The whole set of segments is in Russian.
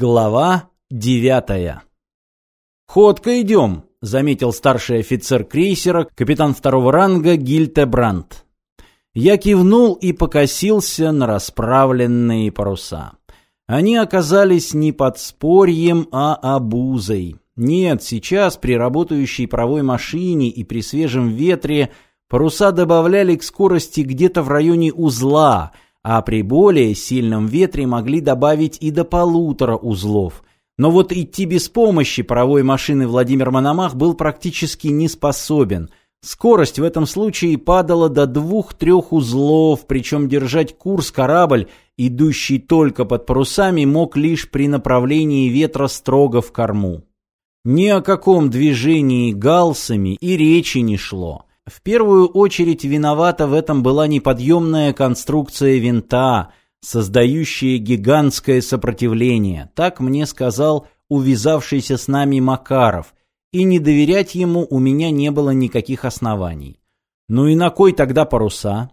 Глава девятая. «Ходко идем», — заметил старший офицер крейсера, капитан второго ранга Гильте Брандт. Я кивнул и покосился на расправленные паруса. Они оказались не подспорьем, а обузой. Нет, сейчас при работающей паровой машине и при свежем ветре паруса добавляли к скорости где-то в районе узла — а при более сильном ветре могли добавить и до полутора узлов. Но вот идти без помощи паровой машины Владимир Мономах был практически не способен. Скорость в этом случае падала до двух-трех узлов, причем держать курс корабль, идущий только под парусами, мог лишь при направлении ветра строго в корму. Ни о каком движении галсами и речи не шло. В первую очередь виновата в этом была неподъемная конструкция винта, создающая гигантское сопротивление, так мне сказал увязавшийся с нами Макаров, и не доверять ему у меня не было никаких оснований. Ну и на кой тогда паруса?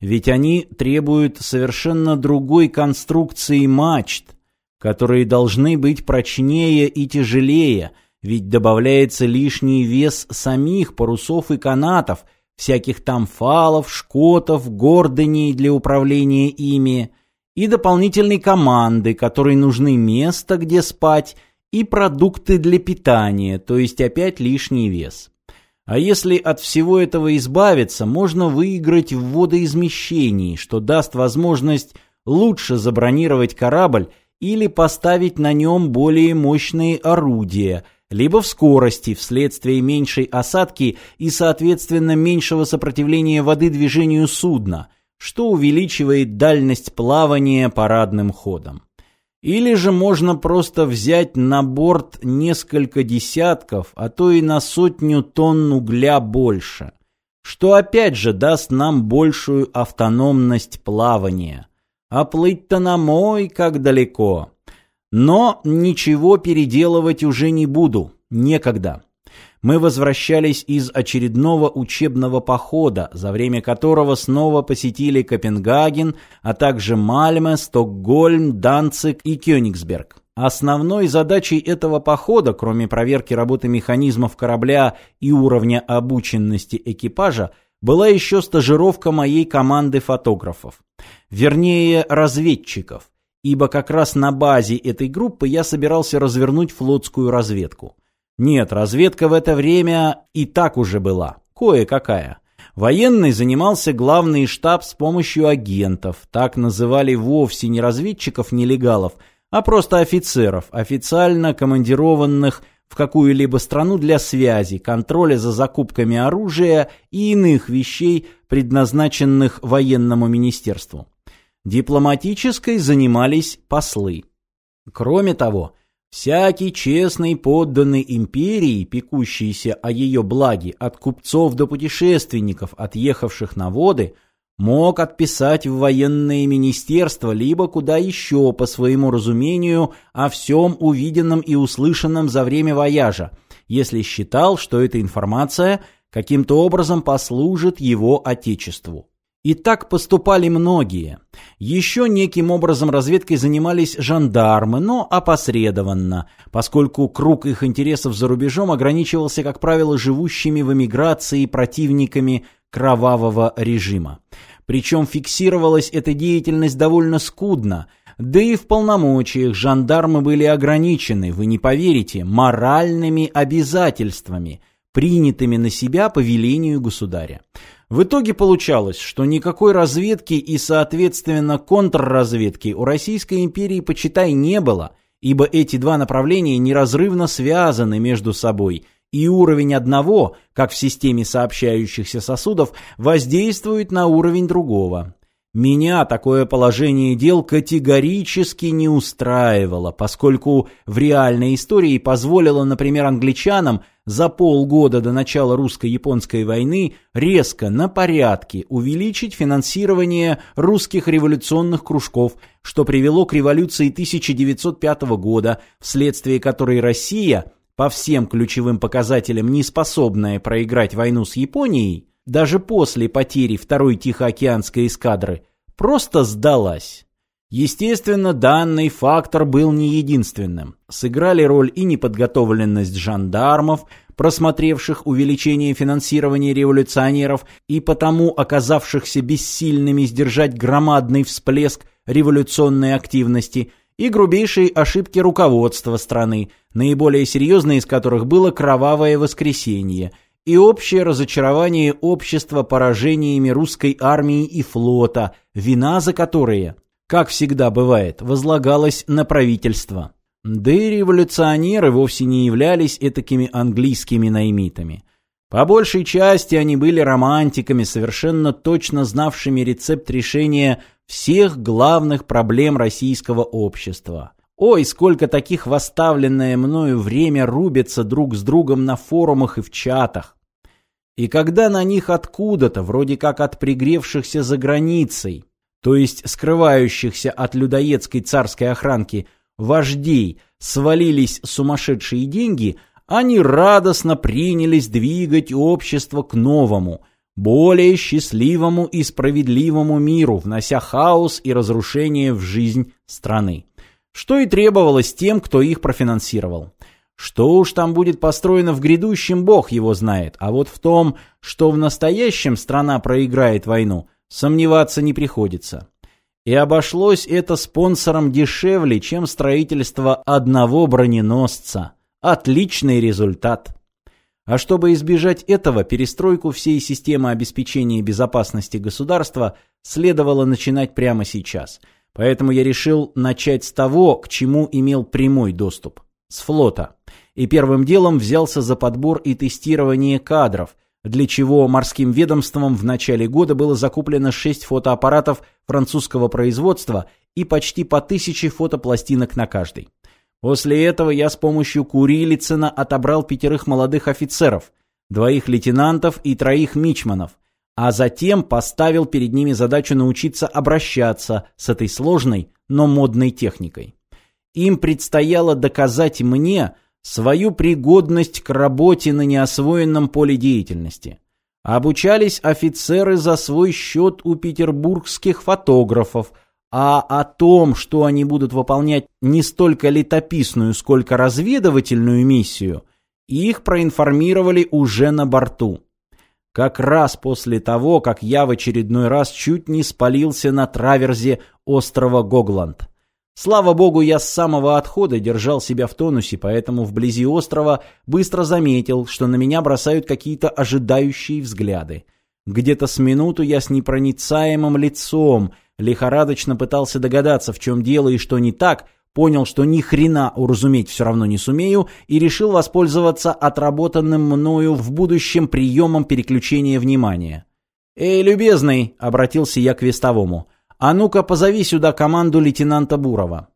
Ведь они требуют совершенно другой конструкции мачт, которые должны быть прочнее и тяжелее, ведь добавляется лишний вес самих парусов и канатов, всяких там фалов, шкотов, гордоней для управления ими, и дополнительной команды, которой нужны место, где спать, и продукты для питания, то есть опять лишний вес. А если от всего этого избавиться, можно выиграть в водоизмещении, что даст возможность лучше забронировать корабль или поставить на нем более мощные орудия – либо в скорости вследствие меньшей осадки и, соответственно, меньшего сопротивления воды движению судна, что увеличивает дальность плавания парадным ходом. Или же можно просто взять на борт несколько десятков, а то и на сотню тонн угля больше, что опять же даст нам большую автономность плавания. А плыть-то на мой как далеко. Но ничего переделывать уже не буду, некогда. Мы возвращались из очередного учебного похода, за время которого снова посетили Копенгаген, а также Мальме, Стокгольм, Данциг и Кёнигсберг. Основной задачей этого похода, кроме проверки работы механизмов корабля и уровня обученности экипажа, была еще стажировка моей команды фотографов. Вернее, разведчиков ибо как раз на базе этой группы я собирался развернуть флотскую разведку. Нет, разведка в это время и так уже была, кое-какая. Военный занимался главный штаб с помощью агентов, так называли вовсе не разведчиков-нелегалов, а просто офицеров, официально командированных в какую-либо страну для связи, контроля за закупками оружия и иных вещей, предназначенных военному министерству. Дипломатической занимались послы. Кроме того, всякий честный подданный империи, пекущийся о ее благе от купцов до путешественников, отъехавших на воды, мог отписать в военное министерство либо куда еще по своему разумению о всем увиденном и услышанном за время вояжа, если считал, что эта информация каким-то образом послужит его отечеству. И так поступали многие. Еще неким образом разведкой занимались жандармы, но опосредованно, поскольку круг их интересов за рубежом ограничивался, как правило, живущими в эмиграции противниками кровавого режима. Причем фиксировалась эта деятельность довольно скудно, да и в полномочиях жандармы были ограничены, вы не поверите, моральными обязательствами, принятыми на себя по велению государя. В итоге получалось, что никакой разведки и, соответственно, контрразведки у Российской империи, почитай, не было, ибо эти два направления неразрывно связаны между собой, и уровень одного, как в системе сообщающихся сосудов, воздействует на уровень другого. Меня такое положение дел категорически не устраивало, поскольку в реальной истории позволило, например, англичанам за полгода до начала русско-японской войны резко, на порядке, увеличить финансирование русских революционных кружков, что привело к революции 1905 года, вследствие которой Россия, по всем ключевым показателям не способная проиграть войну с Японией, даже после потери второй Тихоокеанской эскадры, просто сдалась. Естественно, данный фактор был не единственным. Сыграли роль и неподготовленность жандармов, просмотревших увеличение финансирования революционеров и потому оказавшихся бессильными сдержать громадный всплеск революционной активности, и грубейшие ошибки руководства страны, наиболее серьезной из которых было кровавое воскресенье, и общее разочарование общества поражениями русской армии и флота, вина за которые – как всегда бывает, возлагалось на правительство. Да и революционеры вовсе не являлись этакими английскими наймитами. По большей части они были романтиками, совершенно точно знавшими рецепт решения всех главных проблем российского общества. Ой, сколько таких в оставленное мною время рубятся друг с другом на форумах и в чатах. И когда на них откуда-то, вроде как от пригревшихся за границей, то есть скрывающихся от людоедской царской охранки вождей, свалились сумасшедшие деньги, они радостно принялись двигать общество к новому, более счастливому и справедливому миру, внося хаос и разрушение в жизнь страны. Что и требовалось тем, кто их профинансировал. Что уж там будет построено в грядущем, Бог его знает, а вот в том, что в настоящем страна проиграет войну, Сомневаться не приходится. И обошлось это спонсором дешевле, чем строительство одного броненосца. Отличный результат. А чтобы избежать этого, перестройку всей системы обеспечения безопасности государства следовало начинать прямо сейчас. Поэтому я решил начать с того, к чему имел прямой доступ. С флота. И первым делом взялся за подбор и тестирование кадров, для чего морским ведомством в начале года было закуплено 6 фотоаппаратов французского производства и почти по тысяче фотопластинок на каждый. После этого я с помощью Курилицына отобрал пятерых молодых офицеров, двоих лейтенантов и троих мичманов, а затем поставил перед ними задачу научиться обращаться с этой сложной, но модной техникой. Им предстояло доказать мне, свою пригодность к работе на неосвоенном поле деятельности. Обучались офицеры за свой счет у петербургских фотографов, а о том, что они будут выполнять не столько летописную, сколько разведывательную миссию, их проинформировали уже на борту. Как раз после того, как я в очередной раз чуть не спалился на траверзе острова Гогланд. Слава богу, я с самого отхода держал себя в тонусе, поэтому вблизи острова быстро заметил, что на меня бросают какие-то ожидающие взгляды. Где-то с минуту я с непроницаемым лицом лихорадочно пытался догадаться, в чем дело и что не так, понял, что ни хрена уразуметь все равно не сумею и решил воспользоваться отработанным мною в будущем приемом переключения внимания. «Эй, любезный!» — обратился я к вестовому. «А ну-ка, позови сюда команду лейтенанта Бурова».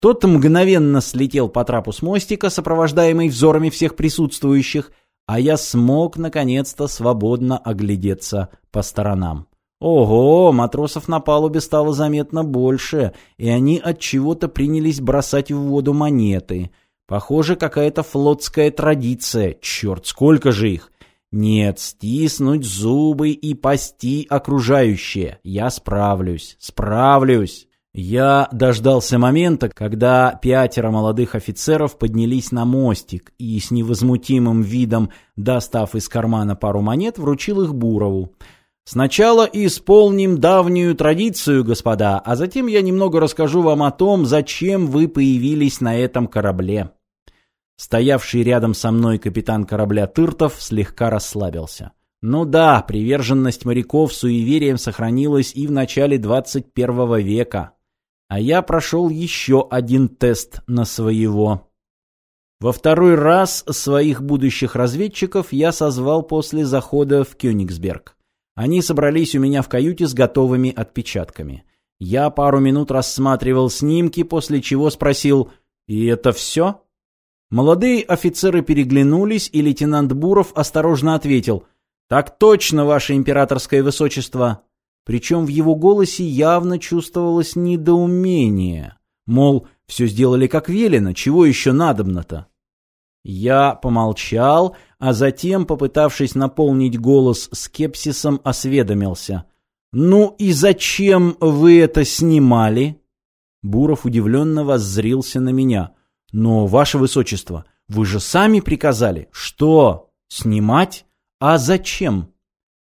Тот мгновенно слетел по трапу с мостика, сопровождаемый взорами всех присутствующих, а я смог, наконец-то, свободно оглядеться по сторонам. Ого, матросов на палубе стало заметно больше, и они от чего-то принялись бросать в воду монеты. Похоже, какая-то флотская традиция. Черт, сколько же их! Нет, стиснуть зубы и пасти окружающее. Я справлюсь, справлюсь. Я дождался момента, когда пятеро молодых офицеров поднялись на мостик и с невозмутимым видом, достав из кармана пару монет, вручил их Бурову. Сначала исполним давнюю традицию, господа, а затем я немного расскажу вам о том, зачем вы появились на этом корабле. Стоявший рядом со мной капитан корабля Тыртов слегка расслабился. Ну да, приверженность моряков суеверием сохранилась и в начале 21 века. А я прошел еще один тест на своего. Во второй раз своих будущих разведчиков я созвал после захода в Кёнигсберг. Они собрались у меня в каюте с готовыми отпечатками. Я пару минут рассматривал снимки, после чего спросил «И это все?» Молодые офицеры переглянулись, и лейтенант Буров осторожно ответил «Так точно, ваше императорское высочество!» Причем в его голосе явно чувствовалось недоумение. Мол, все сделали как велено, чего еще надобно-то? Я помолчал, а затем, попытавшись наполнить голос скепсисом, осведомился. «Ну и зачем вы это снимали?» Буров удивленно воззрился на меня. «Но, ваше высочество, вы же сами приказали. Что? Снимать? А зачем?»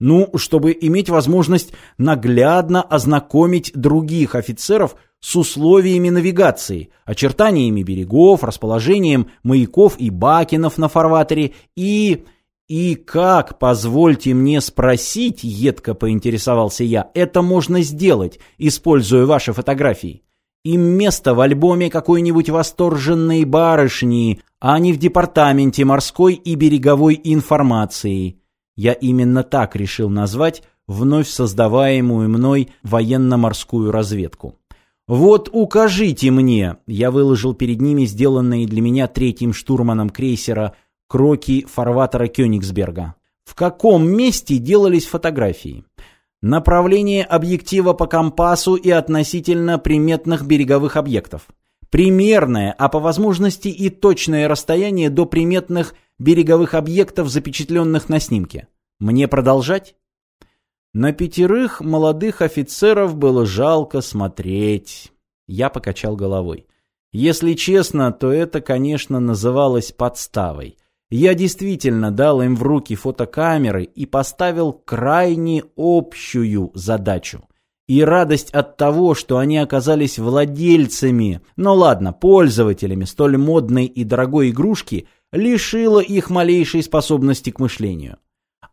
Ну, чтобы иметь возможность наглядно ознакомить других офицеров с условиями навигации, очертаниями берегов, расположением маяков и бакенов на фарватере и... И как, позвольте мне спросить, едко поинтересовался я, это можно сделать, используя ваши фотографии? Им место в альбоме какой-нибудь восторженной барышни, а не в департаменте морской и береговой информации. Я именно так решил назвать вновь создаваемую мной военно-морскую разведку. «Вот укажите мне!» Я выложил перед ними сделанные для меня третьим штурманом крейсера кроки фарватера Кёнигсберга. В каком месте делались фотографии? Направление объектива по компасу и относительно приметных береговых объектов. Примерное, а по возможности и точное расстояние до приметных береговых объектов, запечатленных на снимке. Мне продолжать? На пятерых молодых офицеров было жалко смотреть. Я покачал головой. Если честно, то это, конечно, называлось подставой. Я действительно дал им в руки фотокамеры и поставил крайне общую задачу. И радость от того, что они оказались владельцами, ну ладно, пользователями столь модной и дорогой игрушки, лишила их малейшей способности к мышлению.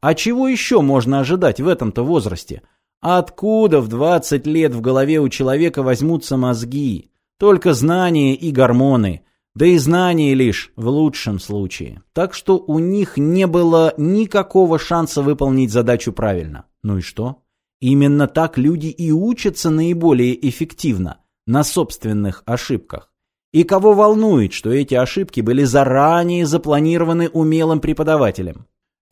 А чего еще можно ожидать в этом-то возрасте? Откуда в 20 лет в голове у человека возьмутся мозги? Только знания и гормоны. Да и знания лишь в лучшем случае. Так что у них не было никакого шанса выполнить задачу правильно. Ну и что? Именно так люди и учатся наиболее эффективно, на собственных ошибках. И кого волнует, что эти ошибки были заранее запланированы умелым преподавателем?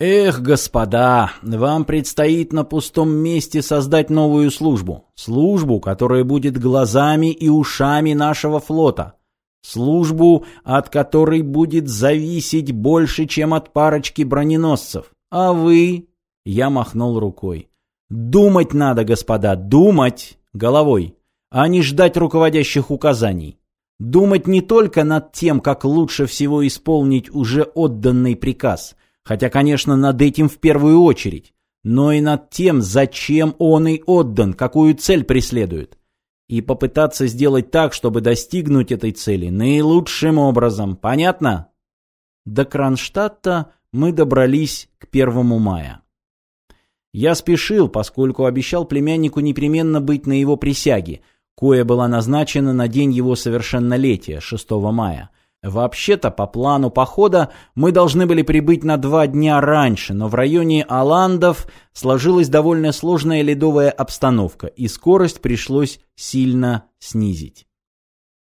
Эх, господа, вам предстоит на пустом месте создать новую службу. Службу, которая будет глазами и ушами нашего флота. Службу, от которой будет зависеть больше, чем от парочки броненосцев. А вы? Я махнул рукой. Думать надо, господа, думать головой, а не ждать руководящих указаний. Думать не только над тем, как лучше всего исполнить уже отданный приказ, хотя, конечно, над этим в первую очередь, но и над тем, зачем он и отдан, какую цель преследует. И попытаться сделать так, чтобы достигнуть этой цели наилучшим образом. Понятно? До Кронштадта мы добрались к первому мая. Я спешил, поскольку обещал племяннику непременно быть на его присяге, кое была назначена на день его совершеннолетия, 6 мая. Вообще-то, по плану похода, мы должны были прибыть на два дня раньше, но в районе Аландов сложилась довольно сложная ледовая обстановка, и скорость пришлось сильно снизить.